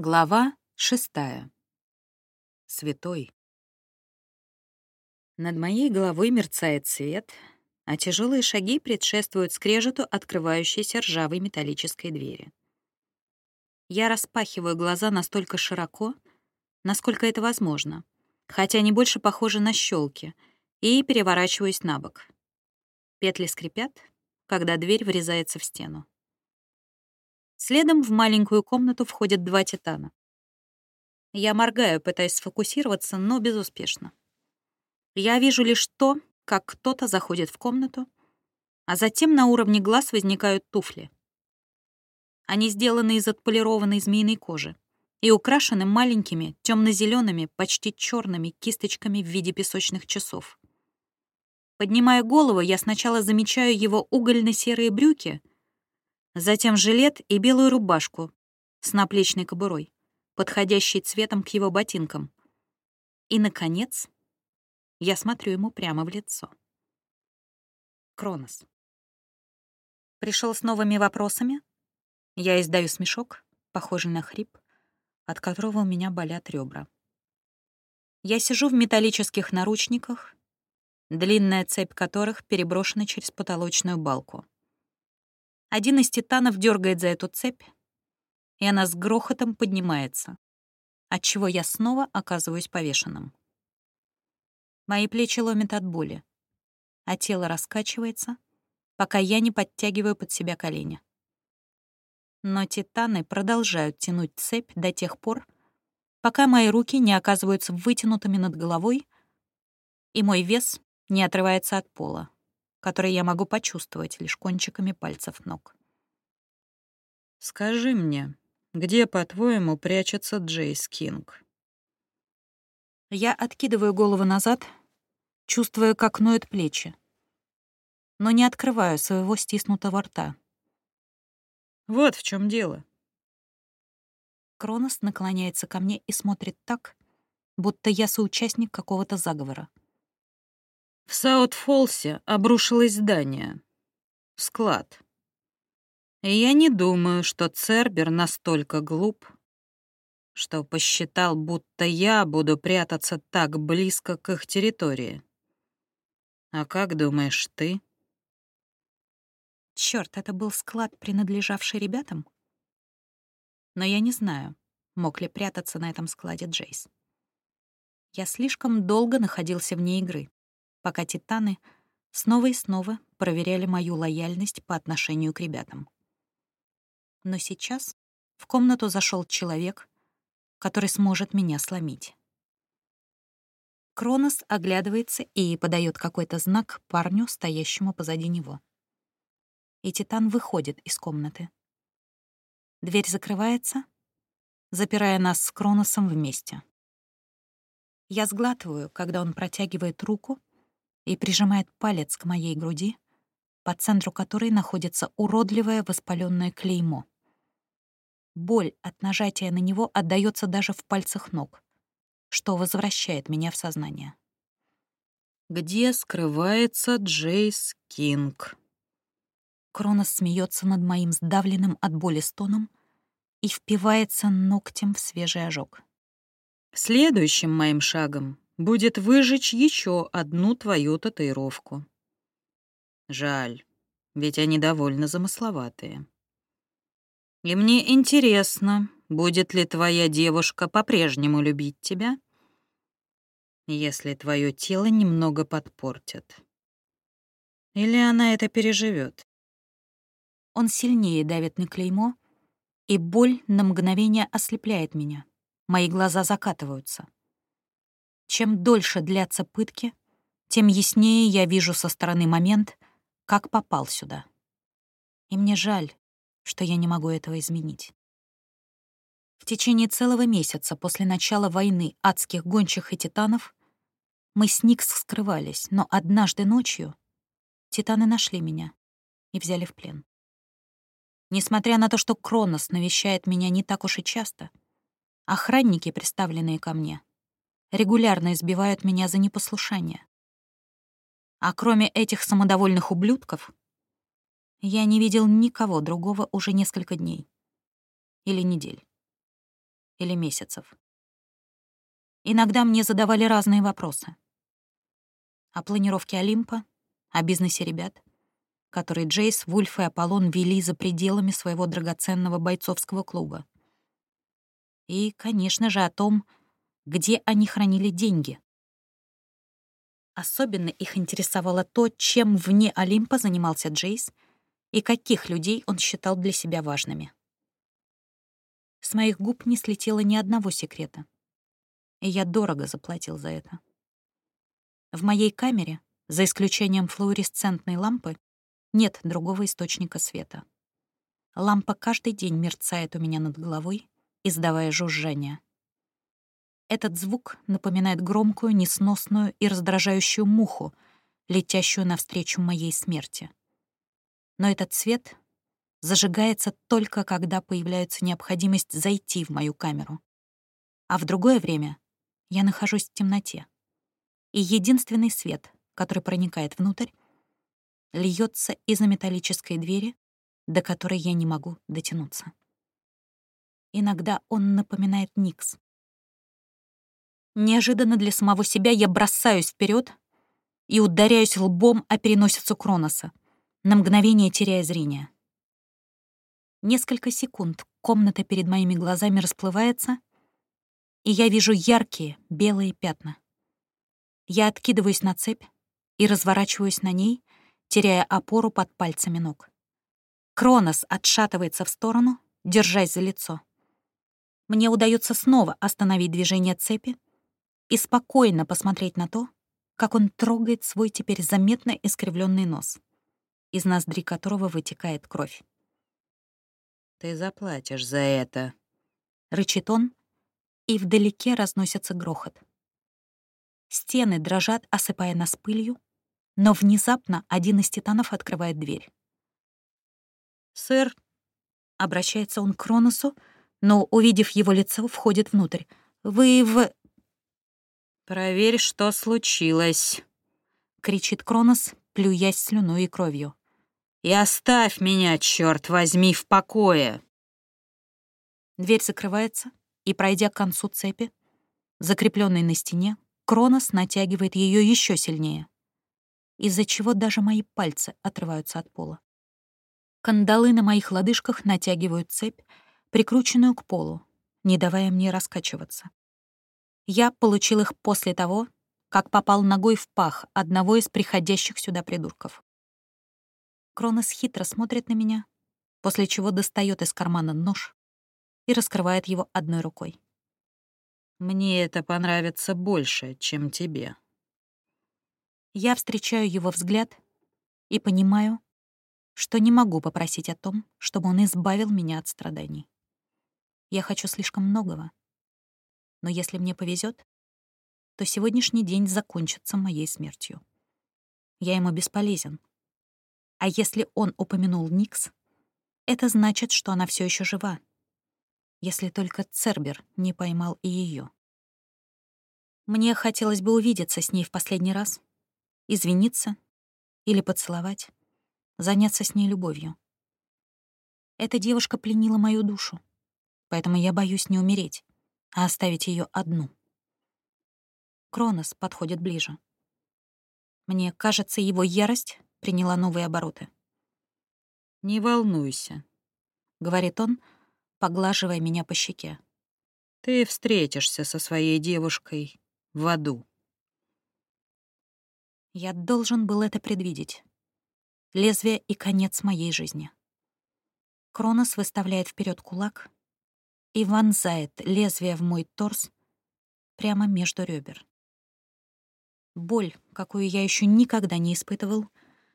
Глава шестая. Святой. Над моей головой мерцает свет, а тяжелые шаги предшествуют скрежету открывающейся ржавой металлической двери. Я распахиваю глаза настолько широко, насколько это возможно, хотя они больше похожи на щелки, и переворачиваюсь на бок. Петли скрипят, когда дверь врезается в стену. Следом в маленькую комнату входят два титана. Я моргаю, пытаясь сфокусироваться, но безуспешно. Я вижу лишь то, как кто-то заходит в комнату, а затем на уровне глаз возникают туфли. Они сделаны из отполированной змеиной кожи и украшены маленькими темно-зелеными, почти черными кисточками в виде песочных часов. Поднимая голову, я сначала замечаю его угольно-серые брюки — затем жилет и белую рубашку с наплечной кобурой, подходящей цветом к его ботинкам. И, наконец, я смотрю ему прямо в лицо. Кронос. Пришел с новыми вопросами? Я издаю смешок, похожий на хрип, от которого у меня болят ребра. Я сижу в металлических наручниках, длинная цепь которых переброшена через потолочную балку. Один из титанов дергает за эту цепь, и она с грохотом поднимается, отчего я снова оказываюсь повешенным. Мои плечи ломят от боли, а тело раскачивается, пока я не подтягиваю под себя колени. Но титаны продолжают тянуть цепь до тех пор, пока мои руки не оказываются вытянутыми над головой, и мой вес не отрывается от пола который я могу почувствовать лишь кончиками пальцев ног. «Скажи мне, где, по-твоему, прячется Джейс Кинг?» Я откидываю голову назад, чувствуя, как ноют плечи, но не открываю своего стиснутого рта. «Вот в чем дело». Кронос наклоняется ко мне и смотрит так, будто я соучастник какого-то заговора. В Саут-Фолсе обрушилось здание. Склад. И я не думаю, что Цербер настолько глуп, что посчитал, будто я буду прятаться так близко к их территории. А как думаешь ты? Чёрт, это был склад, принадлежавший ребятам? Но я не знаю, мог ли прятаться на этом складе Джейс. Я слишком долго находился вне игры пока титаны снова и снова проверяли мою лояльность по отношению к ребятам. Но сейчас в комнату зашел человек, который сможет меня сломить. Кронос оглядывается и подает какой-то знак парню, стоящему позади него. И Титан выходит из комнаты. Дверь закрывается, запирая нас с Кроносом вместе. Я сглатываю, когда он протягивает руку и прижимает палец к моей груди, по центру которой находится уродливое воспаленное клеймо. Боль от нажатия на него отдаётся даже в пальцах ног, что возвращает меня в сознание. «Где скрывается Джейс Кинг?» Кронос смеется над моим сдавленным от боли стоном и впивается ногтем в свежий ожог. «Следующим моим шагом будет выжечь еще одну твою татуировку. Жаль, ведь они довольно замысловатые. И мне интересно, будет ли твоя девушка по-прежнему любить тебя, если твое тело немного подпортят. Или она это переживет. Он сильнее давит на клеймо, и боль на мгновение ослепляет меня. Мои глаза закатываются. Чем дольше длятся пытки, тем яснее я вижу со стороны момент, как попал сюда. И мне жаль, что я не могу этого изменить. В течение целого месяца после начала войны адских гончих и титанов мы с Никс скрывались, но однажды ночью титаны нашли меня и взяли в плен. Несмотря на то, что Кронос навещает меня не так уж и часто, охранники, представленные ко мне, регулярно избивают меня за непослушание. А кроме этих самодовольных ублюдков, я не видел никого другого уже несколько дней или недель. или месяцев. Иногда мне задавали разные вопросы. О планировке Олимпа, о бизнесе ребят, которые Джейс, Вульф и Аполлон вели за пределами своего драгоценного бойцовского клуба. И, конечно же, о том, где они хранили деньги. Особенно их интересовало то, чем вне Олимпа занимался Джейс и каких людей он считал для себя важными. С моих губ не слетело ни одного секрета. И я дорого заплатил за это. В моей камере, за исключением флуоресцентной лампы, нет другого источника света. Лампа каждый день мерцает у меня над головой, издавая жужжание. Этот звук напоминает громкую, несносную и раздражающую муху, летящую навстречу моей смерти. Но этот свет зажигается только когда появляется необходимость зайти в мою камеру. А в другое время я нахожусь в темноте. И единственный свет, который проникает внутрь, льется из-за металлической двери, до которой я не могу дотянуться. Иногда он напоминает Никс. Неожиданно для самого себя я бросаюсь вперед и ударяюсь лбом о переносицу Кроноса, на мгновение теряя зрение. Несколько секунд комната перед моими глазами расплывается, и я вижу яркие белые пятна. Я откидываюсь на цепь и разворачиваюсь на ней, теряя опору под пальцами ног. Кронос отшатывается в сторону, держась за лицо. Мне удается снова остановить движение цепи и спокойно посмотреть на то, как он трогает свой теперь заметно искривленный нос, из ноздри которого вытекает кровь. «Ты заплатишь за это», — рычит он, и вдалеке разносится грохот. Стены дрожат, осыпая нас пылью, но внезапно один из титанов открывает дверь. «Сэр», — обращается он к Кроносу, но, увидев его лицо, входит внутрь. «Вы в...» «Проверь, что случилось», — кричит Кронос, плюясь слюной и кровью. И оставь меня, черт возьми, в покое!» Дверь закрывается, и, пройдя к концу цепи, закрепленной на стене, Кронос натягивает ее еще сильнее, из-за чего даже мои пальцы отрываются от пола. Кандалы на моих лодыжках натягивают цепь, прикрученную к полу, не давая мне раскачиваться. Я получил их после того, как попал ногой в пах одного из приходящих сюда придурков. Кронос хитро смотрит на меня, после чего достает из кармана нож и раскрывает его одной рукой. «Мне это понравится больше, чем тебе». Я встречаю его взгляд и понимаю, что не могу попросить о том, чтобы он избавил меня от страданий. Я хочу слишком многого. Но если мне повезет, то сегодняшний день закончится моей смертью. Я ему бесполезен, а если он упомянул Никс, это значит, что она все еще жива. Если только Цербер не поймал и ее. Мне хотелось бы увидеться с ней в последний раз, извиниться или поцеловать, заняться с ней любовью. Эта девушка пленила мою душу, поэтому я боюсь не умереть, а оставить ее одну. Кронос подходит ближе. Мне кажется, его ярость приняла новые обороты. «Не волнуйся», — говорит он, поглаживая меня по щеке. «Ты встретишься со своей девушкой в аду». Я должен был это предвидеть. Лезвие и конец моей жизни. Кронос выставляет вперед кулак и вонзает лезвие в мой торс прямо между ребер. Боль, какую я еще никогда не испытывал,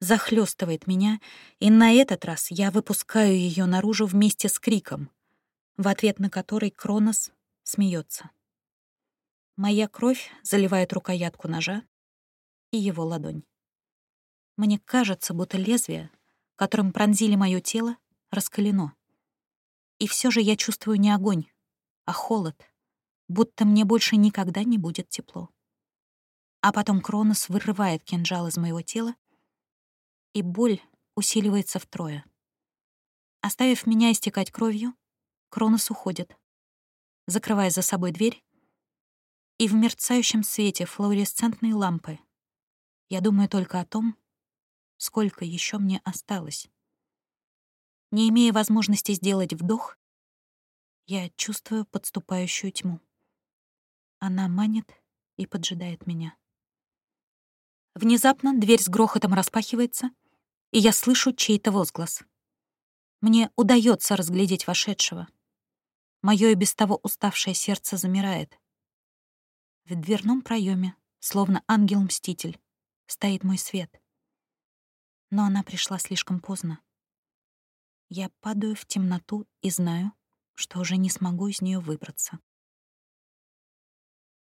захлестывает меня, и на этот раз я выпускаю ее наружу вместе с криком, в ответ на который Кронос смеется. Моя кровь заливает рукоятку ножа и его ладонь. Мне кажется, будто лезвие, которым пронзили мое тело, раскалено. И все же я чувствую не огонь, а холод, будто мне больше никогда не будет тепло. А потом Кронос вырывает кинжал из моего тела и боль усиливается втрое. Оставив меня истекать кровью, Кронос уходит. закрывая за собой дверь, и в мерцающем свете флуоресцентной лампы я думаю только о том, сколько еще мне осталось. Не имея возможности сделать вдох, я чувствую подступающую тьму. Она манит и поджидает меня. Внезапно дверь с грохотом распахивается, и я слышу чей-то возглас. Мне удается разглядеть вошедшего. Моё и без того уставшее сердце замирает. В дверном проеме, словно ангел-мститель, стоит мой свет. Но она пришла слишком поздно. Я падаю в темноту и знаю, что уже не смогу из нее выбраться.